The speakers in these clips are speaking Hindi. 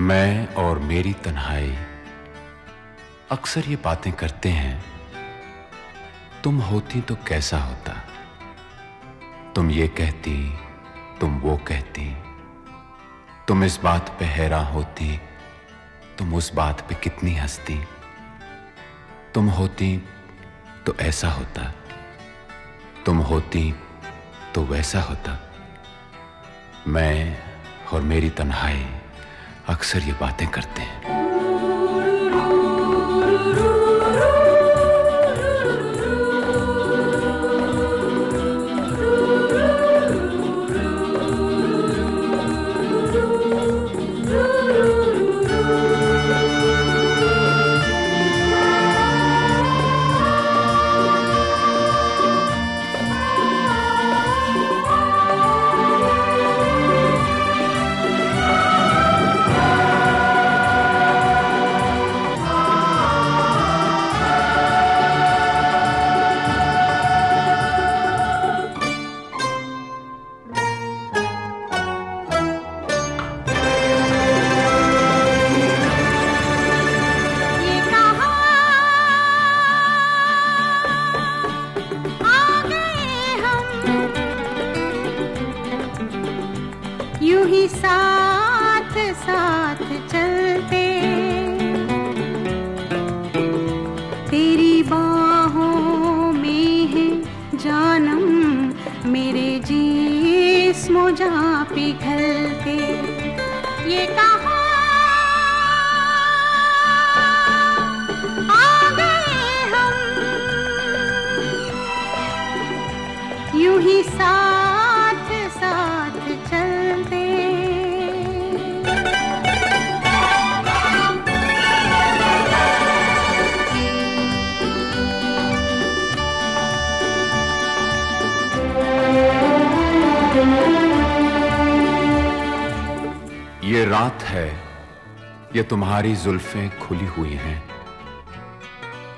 मैं और मेरी तन्हाई अक्सर ये बातें करते हैं, तुम होती तो कैसा होता? तुम ये कहती, तुम वो कहती। तुम इस बात पे हैरान होती, तुम उस बात पे कितनी हंसती। तुम होती तो ऐसा होता। तुम होती तो वैसा होता। मैं और मेरी तन्हाई अक्सर ये बातें करते हैं। यूँ ही साथ साथ चलते। तेरी बाहों में है जानम, मेरे जिस्मो जा पिघलते। ये कहा ये रात है, ये तुम्हारी जुल्फें खुली हुई हैं।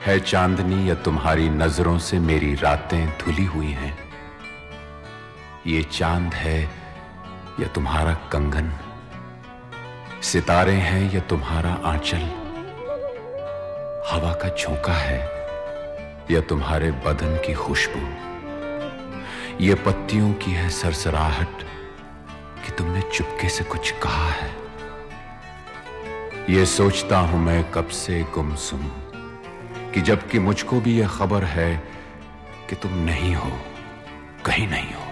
है चांदनी, या तुम्हारी नज़रों से मेरी रातें धुली हुई हैं। ये चाँद है, या तुम्हारा कंगन। सितारे हैं, या तुम्हारा आंचल। हवा का झोंका है, या तुम्हारे बदन की खुशबू। ये पत्तियों की है सरसराहट तुमने चुपके से कुछ कहा है। ये सोचता हूँ मैं कब से गुमसुम, कि जबकि मुझको भी यह खबर है कि तुम नहीं हो, कहीं नहीं हो।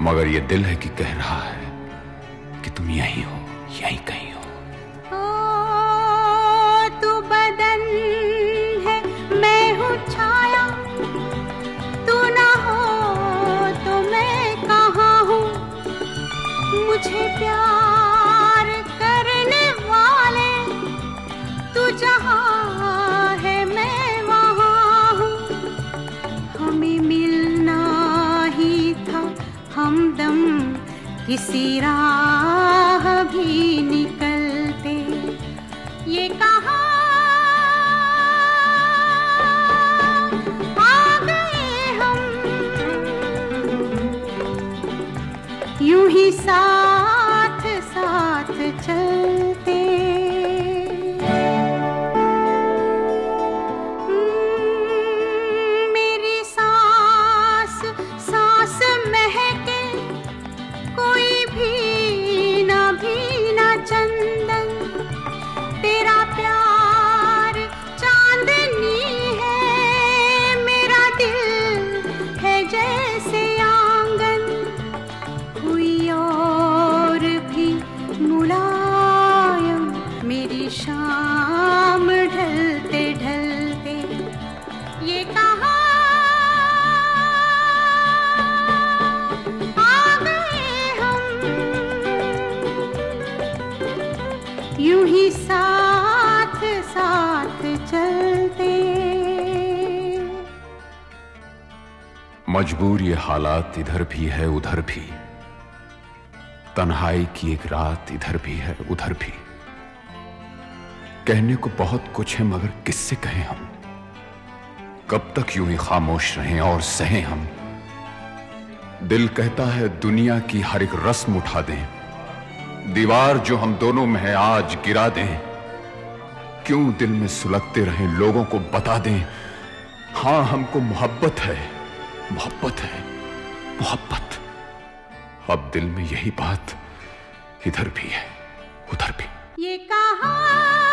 मगर यह दिल है कि कह रहा है कि तुम यहीं हो, यहीं कहीं हो। प्यार करने वाले, तू जहाँ है मैं वहाँ हूँ। हमें मिलना ही था हमदम, किसी राह भी निकलते साथ साथ चलते। मजबूर ये हालात इधर भी है, उधर भी। तन्हाई की एक रात इधर भी है, उधर भी। कहने को बहुत कुछ है, मगर किससे कहें हम? कब तक यूँ ही खामोश रहें और सहें हम? दिल कहता है, दुनिया की हर एक रस्म उठा दें। दीवार जो हम दोनों में है आज गिरा दें। क्यों दिल में सुलगते रहे, लोगों को बता दें? हाँ, हमको मोहब्बत है मोहब्बत है, मोहब्बत। अब दिल में यही बात इधर भी है, उधर भी। ये कहा